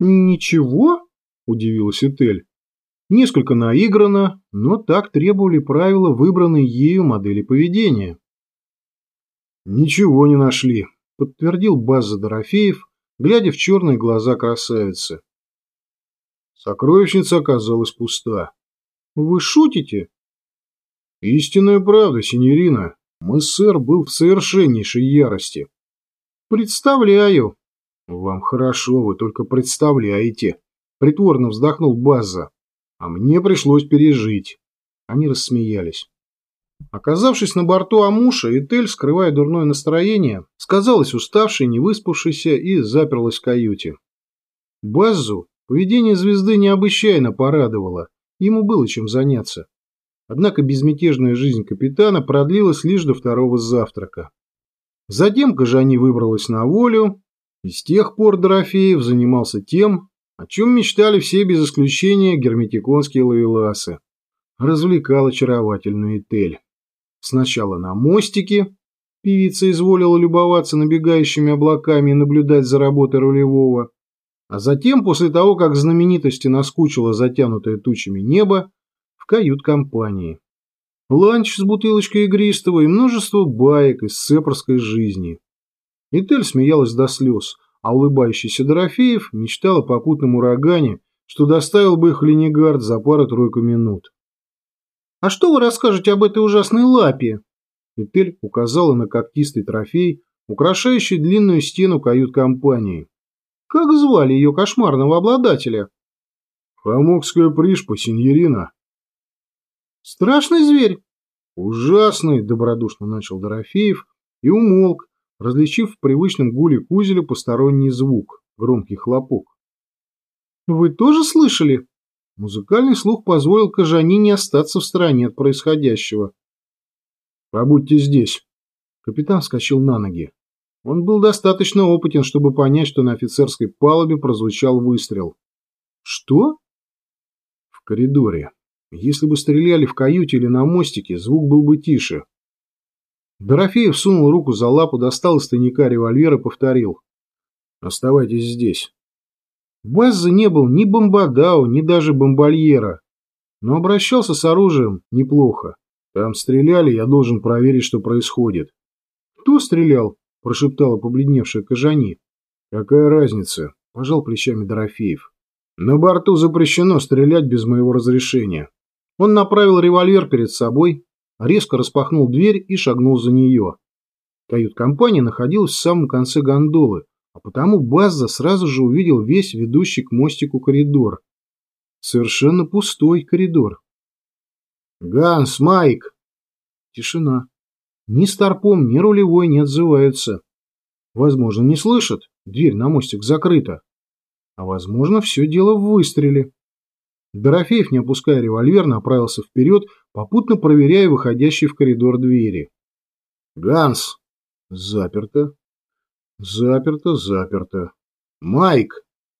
«Ничего?» – удивилась Этель. Несколько наиграно, но так требовали правила выбранной ею модели поведения. «Ничего не нашли», – подтвердил База Дорофеев, глядя в черные глаза красавицы. Сокровищница оказалась пуста. «Вы шутите?» «Истинная правда, синьорина. Мы, сэр, был в совершеннейшей ярости». «Представляю». «Вам хорошо, вы только представляете», — притворно вздохнул База. «А мне пришлось пережить». Они рассмеялись. Оказавшись на борту Амуша, Этель, скрывая дурное настроение, сказалась уставшей, не выспавшейся и заперлась в каюте. Базу поведение звезды необычайно порадовало, ему было чем заняться. Однако безмятежная жизнь капитана продлилась лишь до второго завтрака. Затем Кожани выбралась на волю, и с тех пор Дорофеев занимался тем, о чем мечтали все без исключения герметиконские лавеласы. Развлекал очаровательную Этель. Сначала на мостике, певица изволила любоваться набегающими облаками и наблюдать за работой рулевого, а затем, после того, как знаменитости наскучило затянутое тучами небо, в кают-компании. Ланч с бутылочкой игристого и множество баек из сепарской жизни. Этель смеялась до слез, а улыбающийся Дорофеев мечтал о попутном урагане, что доставил бы их Ленигард за пару-тройку минут. «А что вы расскажете об этой ужасной лапе?» Этель указала на когтистый трофей, украшающий длинную стену кают-компании. «Как звали ее кошмарного обладателя?» «Хамокская пришпа, синьорина», Страшный зверь? Ужасный, добродушно начал Дорофеев и умолк, различив в привычном гуле кузеля посторонний звук, громкий хлопок. Вы тоже слышали? Музыкальный слух позволил Кожанине остаться в стороне от происходящего. «Побудьте здесь». Капитан вскочил на ноги. Он был достаточно опытен, чтобы понять, что на офицерской палубе прозвучал выстрел. «Что?» «В коридоре», если бы стреляли в каюте или на мостике, звук был бы тише. Дорофеев сунул руку за лапу, достал из тайника револьвер и повторил. «Оставайтесь здесь». Базза не был ни бомбадау, ни даже бомбальера, но обращался с оружием неплохо. Там стреляли, я должен проверить, что происходит. «Кто стрелял?» – прошептала побледневшая Кожани. «Какая разница?» – пожал плечами Дорофеев. «На борту запрещено стрелять без моего разрешения». Он направил револьвер перед собой, резко распахнул дверь и шагнул за нее. Кают-компания находилась в самом конце гондолы, а потому Базза сразу же увидел весь ведущий к мостику коридор. Совершенно пустой коридор. «Ганс, Майк!» Тишина. Ни Старпом, ни рулевой не отзываются. Возможно, не слышат, дверь на мостик закрыта. А возможно, все дело в выстреле. Дорофеев, не опуская револьвер, направился вперед, попутно проверяя выходящие в коридор двери. «Ганс!» «Заперто!» «Заперто, заперто!» «Майк!»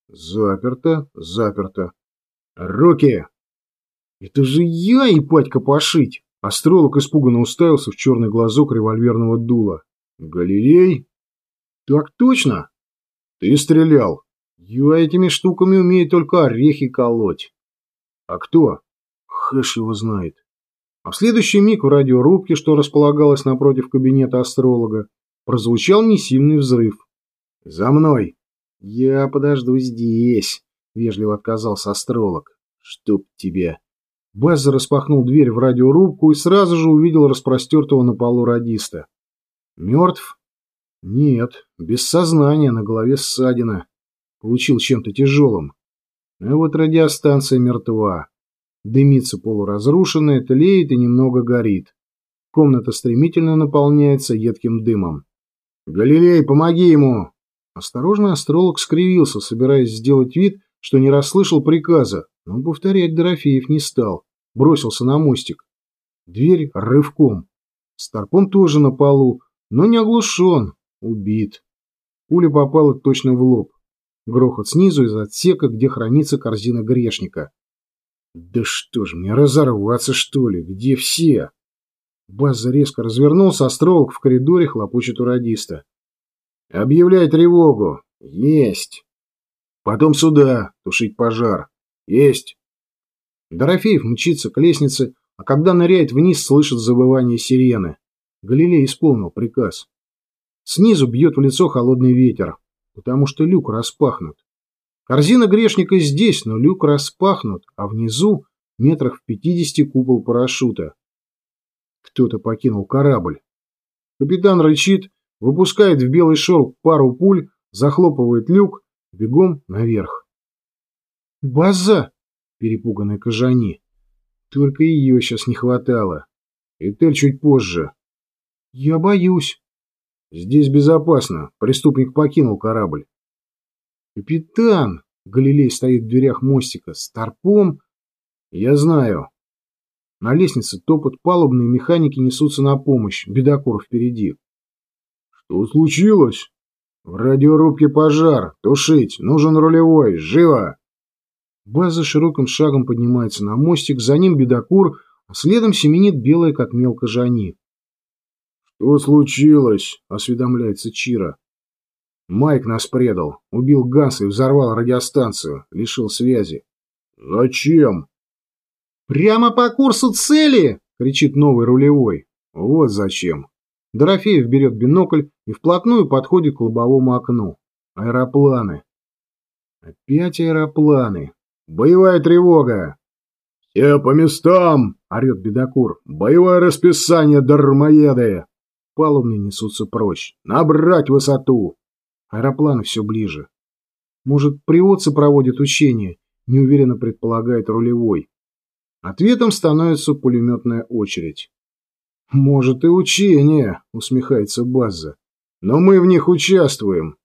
«Заперто, заперто!» «Руки!» «Это же я и патька пошить!» Астролог испуганно уставился в черный глазок револьверного дула. «Галилей?» «Так точно!» «Ты стрелял!» «Я этими штуками умею только орехи колоть!» А кто? Хэш его знает. А в следующий миг в радиорубке, что располагалось напротив кабинета астролога, прозвучал несильный взрыв. «За мной!» «Я подожду здесь», — вежливо отказался астролог. «Чтоб тебя!» База распахнул дверь в радиорубку и сразу же увидел распростертого на полу радиста. «Мертв?» «Нет, без сознания, на голове ссадина. Получил чем-то тяжелым. А вот радиостанция мертва. Дымится полуразрушенная, тлеет и немного горит. Комната стремительно наполняется едким дымом. «Галилей, помоги ему!» Осторожный астролог скривился, собираясь сделать вид, что не расслышал приказа, но повторять Дорофеев не стал. Бросился на мостик. Дверь рывком. Старпом тоже на полу, но не оглушен, убит. Пуля попала точно в лоб. Грохот снизу из отсека, где хранится корзина грешника. «Да что ж мне, разорваться, что ли? Где все?» База резко развернулся, астролог в коридоре хлопочет у радиста. «Объявляй тревогу!» «Есть!» Потом сюда, тушить пожар. Есть. Дорофеев мчится к лестнице, а когда ныряет вниз, слышит завывание сирены. Галилей исполнил приказ. Снизу бьет в лицо холодный ветер, потому что люк распахнут. Корзина грешника здесь, но люк распахнут, а внизу, метрах в пятидесяти, купол парашюта. Кто-то покинул корабль. Капитан рычит, выпускает в белый шелк пару пуль, захлопывает люк, бегом наверх. «База!» – перепуганная Кожани. Только ее сейчас не хватало. Этель чуть позже. «Я боюсь». «Здесь безопасно. Преступник покинул корабль». «Капитан!» — Галилей стоит в дверях мостика. «С торпом?» «Я знаю». На лестнице топот палубные механики несутся на помощь. Бедокур впереди. «Что случилось?» «В радиорубке пожар. Тушить. Нужен рулевой. Живо!» База широким шагом поднимается на мостик. За ним бедокур, а следом семенит белая, как мелко Жани. «Что случилось?» — осведомляется Чира. Майк нас предал, убил Ганса и взорвал радиостанцию, лишил связи. Зачем? Прямо по курсу цели, кричит новый рулевой. Вот зачем. Дорофеев берет бинокль и вплотную подходит к лобовому окну. Аэропланы. Опять аэропланы. Боевая тревога. «Все по местам!» — орет бедокур. «Боевое расписание, дармоеды!» Палубные несутся прочь. «Набрать высоту!» Аэропланы все ближе. Может, приводцы проводят учения, неуверенно предполагает рулевой. Ответом становится пулеметная очередь. «Может, и учения», — усмехается База. «Но мы в них участвуем.